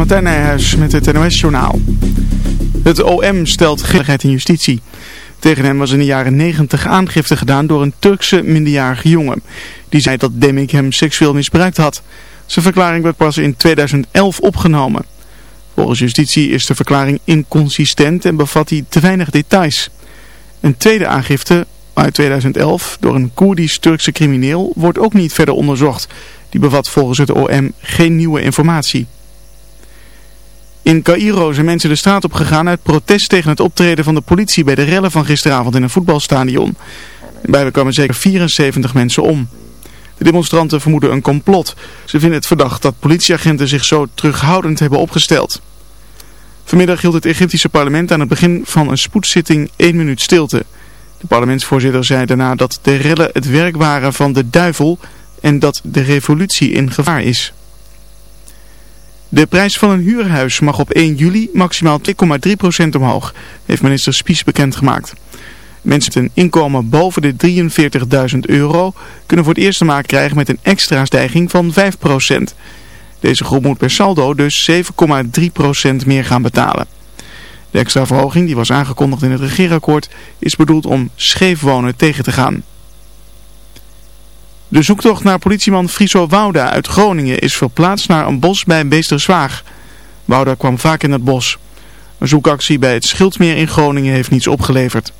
Martijn Nijhuis met het NOS-journaal. Het OM stelt grilligheid in justitie. Tegen hem was in de jaren 90 aangifte gedaan door een Turkse minderjarige jongen. Die zei dat Demik hem seksueel misbruikt had. Zijn verklaring werd pas in 2011 opgenomen. Volgens justitie is de verklaring inconsistent en bevat hij te weinig details. Een tweede aangifte uit 2011 door een Koerdisch-Turkse crimineel wordt ook niet verder onderzocht. Die bevat volgens het OM geen nieuwe informatie. In Cairo zijn mensen de straat op gegaan uit protest tegen het optreden van de politie bij de rellen van gisteravond in een voetbalstadion. Bij kwamen zeker 74 mensen om. De demonstranten vermoeden een complot. Ze vinden het verdacht dat politieagenten zich zo terughoudend hebben opgesteld. Vanmiddag hield het Egyptische parlement aan het begin van een spoedzitting één minuut stilte. De parlementsvoorzitter zei daarna dat de rellen het werk waren van de duivel en dat de revolutie in gevaar is. De prijs van een huurhuis mag op 1 juli maximaal 2,3% omhoog, heeft minister Spies bekendgemaakt. Mensen met een inkomen boven de 43.000 euro kunnen voor het eerst te maken krijgen met een extra stijging van 5%. Deze groep moet per saldo dus 7,3% meer gaan betalen. De extra verhoging, die was aangekondigd in het regeerakkoord, is bedoeld om scheef wonen tegen te gaan. De zoektocht naar politieman Friso Wouda uit Groningen is verplaatst naar een bos bij Beesterswaag. Wouda kwam vaak in het bos. Een zoekactie bij het Schildmeer in Groningen heeft niets opgeleverd.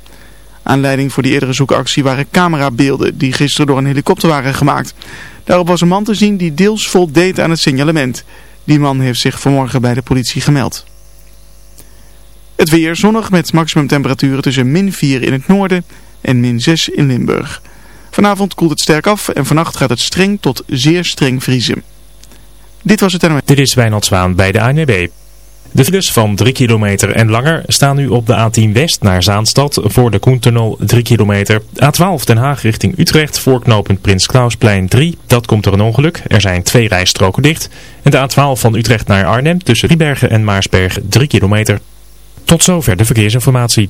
Aanleiding voor die eerdere zoekactie waren camerabeelden die gisteren door een helikopter waren gemaakt. Daarop was een man te zien die deels voldeed aan het signalement. Die man heeft zich vanmorgen bij de politie gemeld. Het weer zonnig met maximumtemperaturen tussen min 4 in het noorden en min 6 in Limburg. Vanavond koelt het sterk af en vannacht gaat het streng tot zeer streng vriezen. Dit was het NOS. Dit is Wijnald Zwaan bij de ANWB. De files van 3 kilometer en langer staan nu op de A10 West naar Zaanstad voor de Koentunnel 3 kilometer. A12 Den Haag richting Utrecht voor knooppunt Prins Klausplein 3. Dat komt door een ongeluk. Er zijn twee rijstroken dicht. En de A12 van Utrecht naar Arnhem tussen Riebergen en Maarsberg 3 kilometer. Tot zover de verkeersinformatie.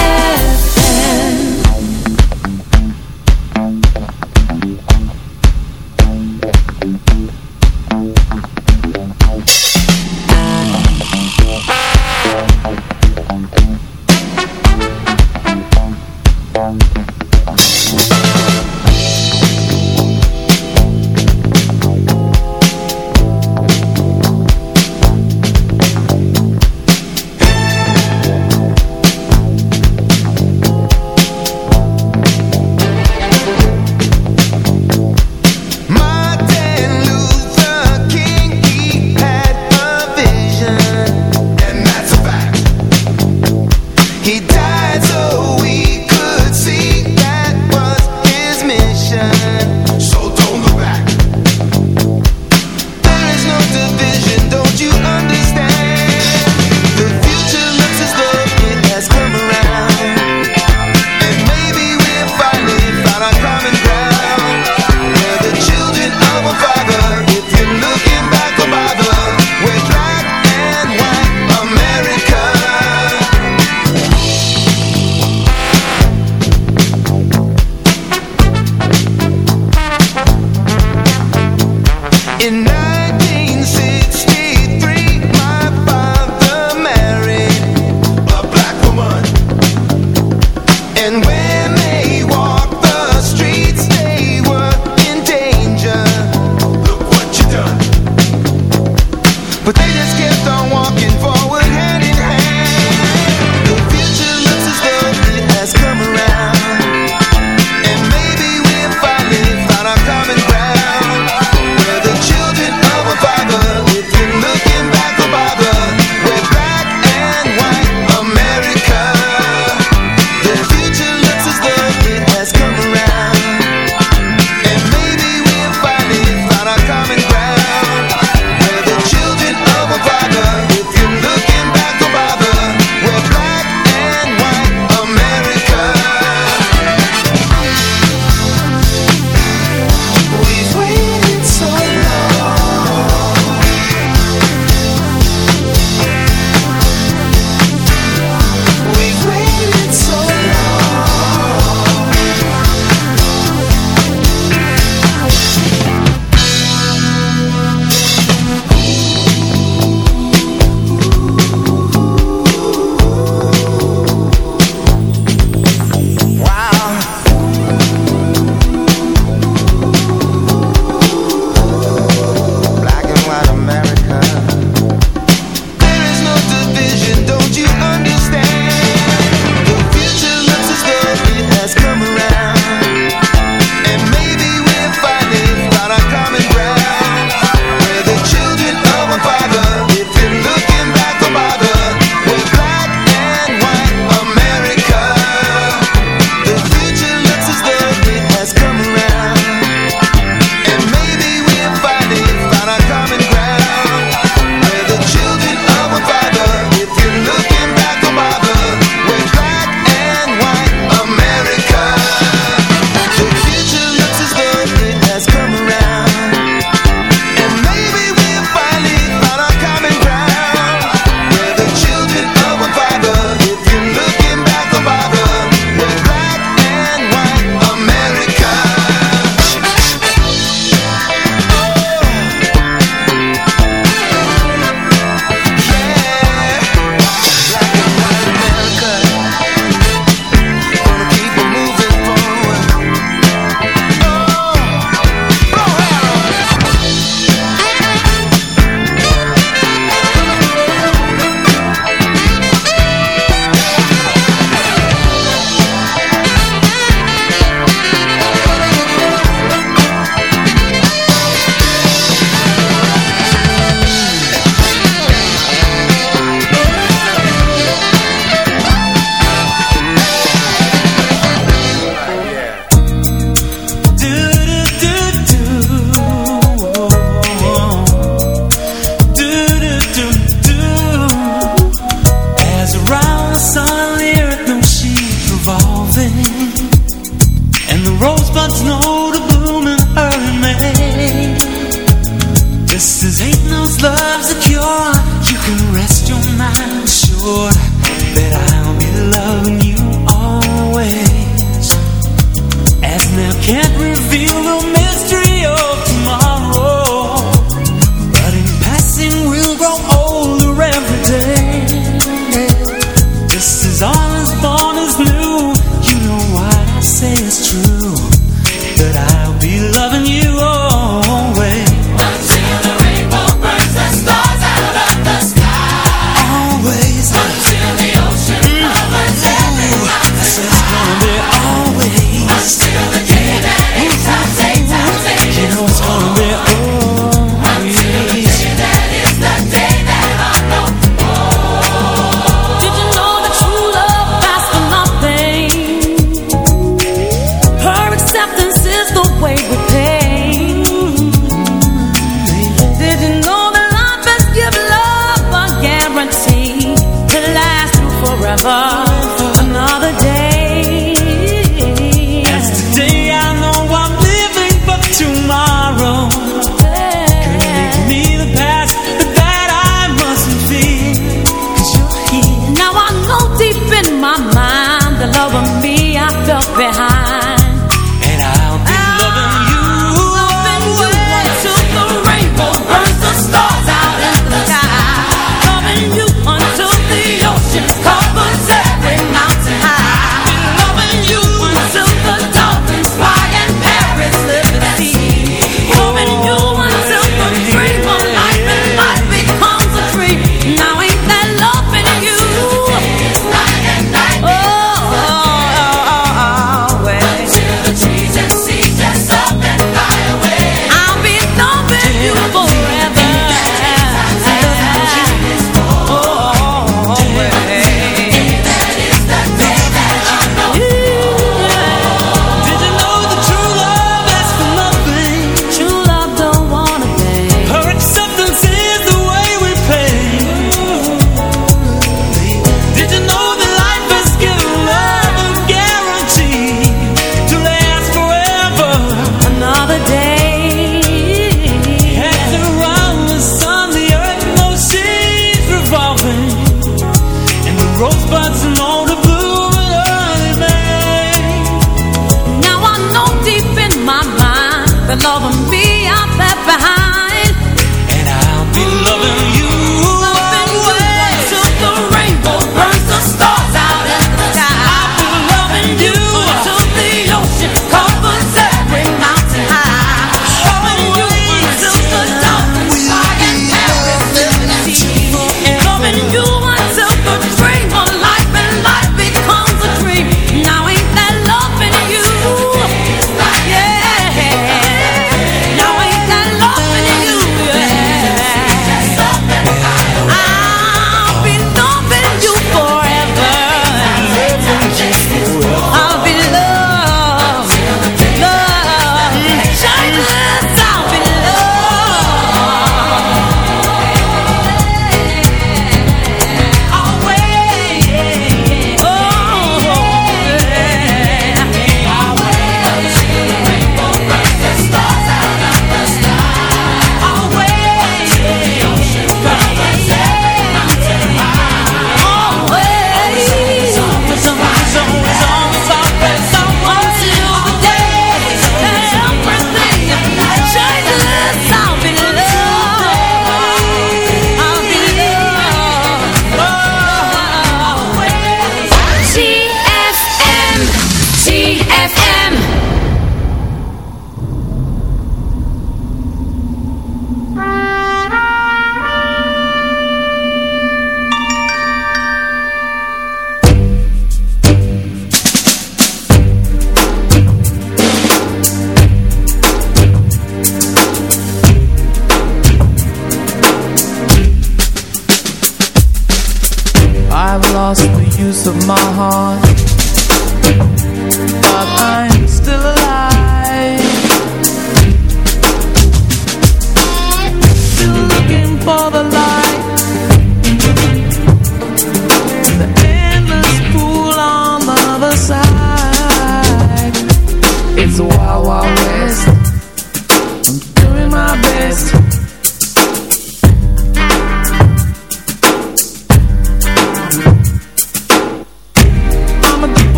can't reveal the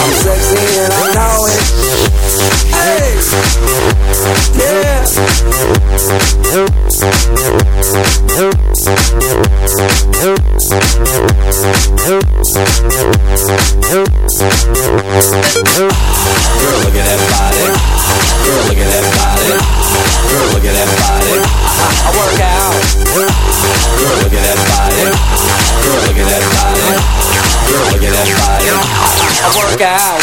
I'm sexy and I know workout.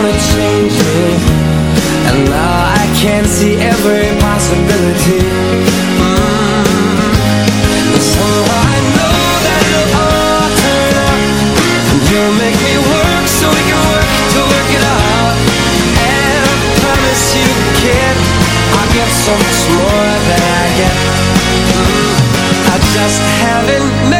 gonna change me, And now I can see every possibility. Mm. I know that it'll all turn You make me work so we can work to work it out. Promise you, i so much more than I get. Mm. I just haven't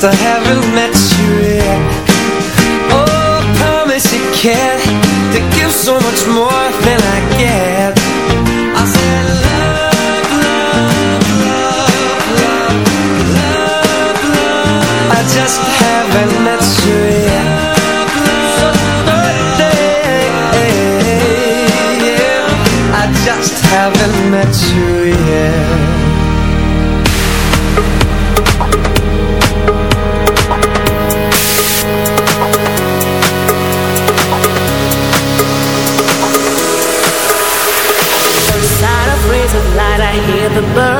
to have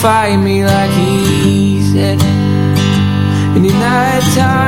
fight me like he said. And in that time.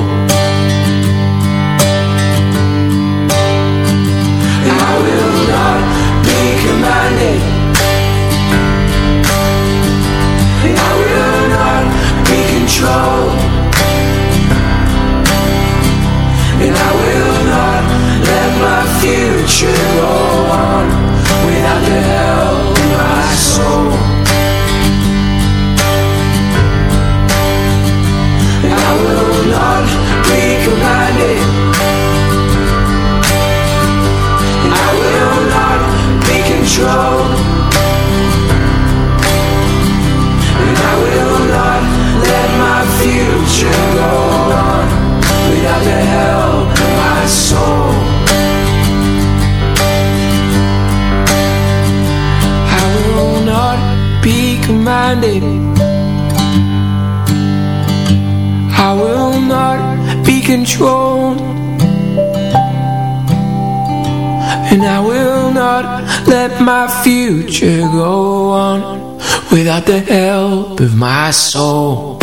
Future go on without help without the help of my soul.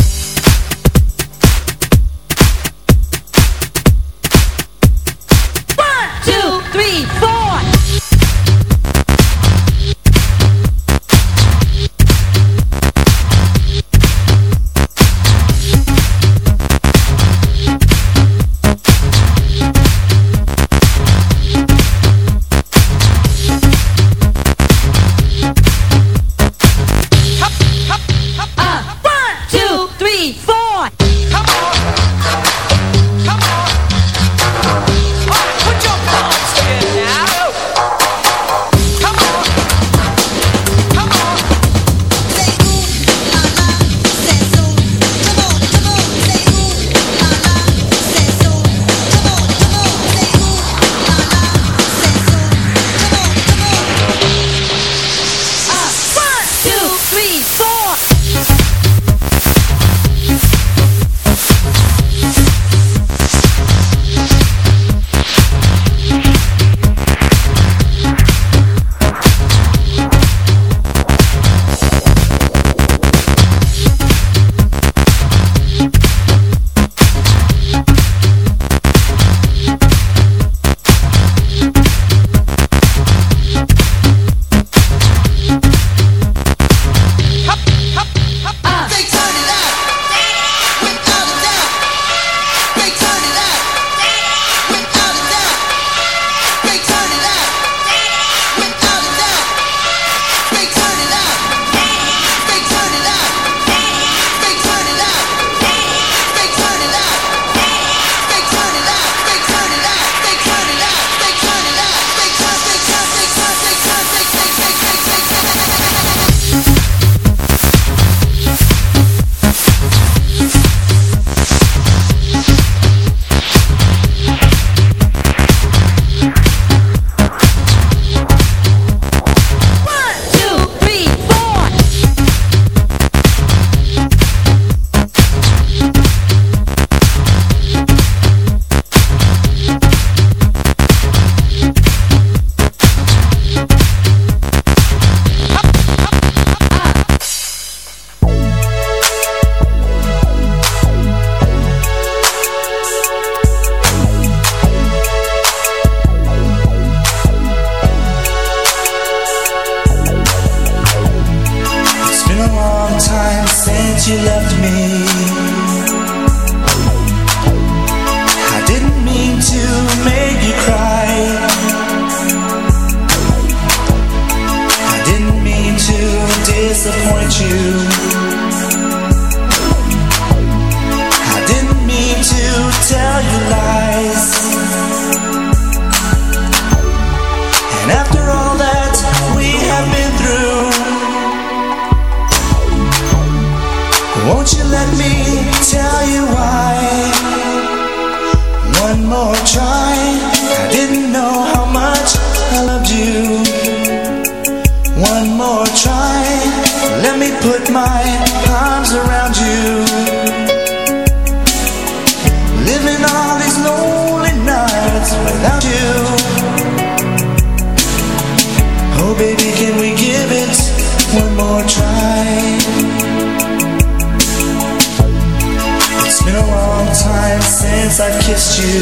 Since I've kissed you.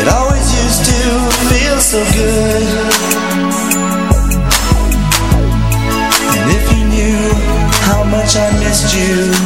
It always used to feel so good. And if you knew how much I missed you,